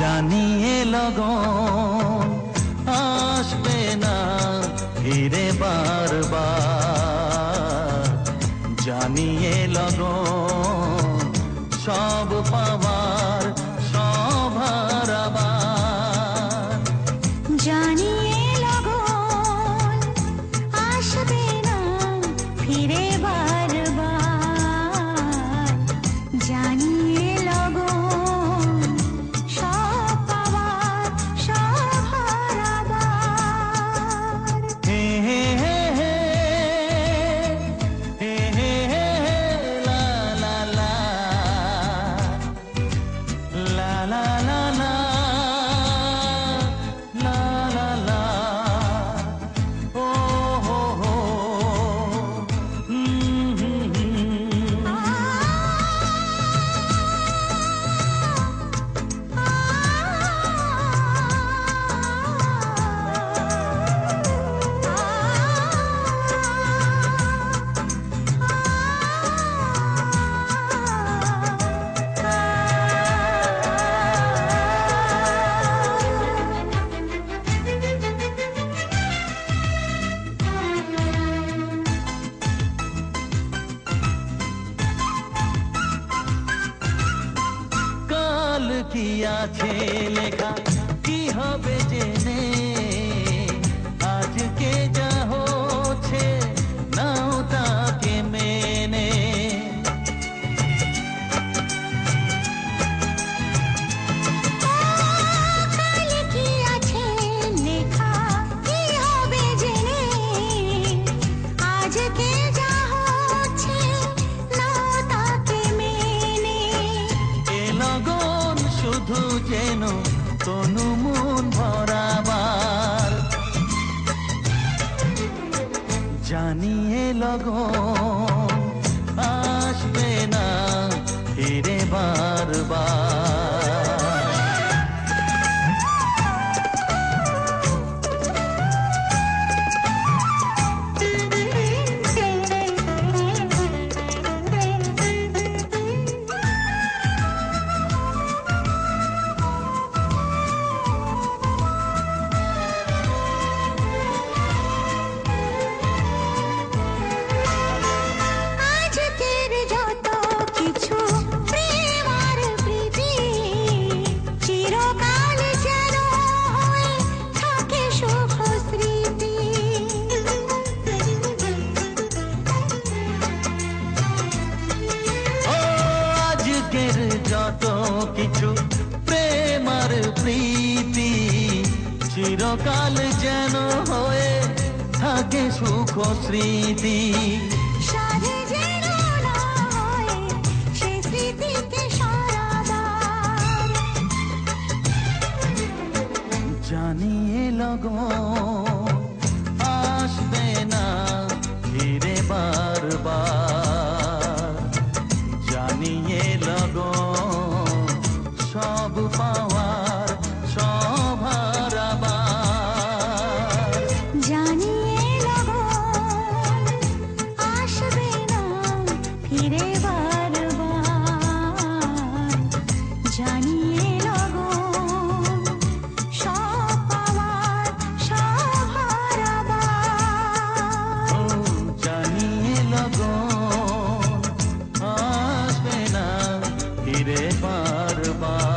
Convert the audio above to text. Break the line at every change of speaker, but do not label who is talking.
জানিয়ে লগন, আসবে না ফিরে বারবার। জানিয়ে লগন, সব পাওয়ার, সব হারাবার।
জানিয়ে লগন, আসবে না ফিরে বারবার।
কি আছে লেখা কি হবে জেনে জানিয়ে লগন আসবে না ফিরে বারবার।
কিছু প্রেমার প্রীতি চিরকাল যেন হয়ে থাকে সুখ স্মৃতি।
জানিয়ে লগন আসবে না ফিরে
বা ফিরে বারবার জানিয়ে লগন সব পাওয়ার সব হারাবার
জানিয়ে লগন আসবে না ফিরে বারবার।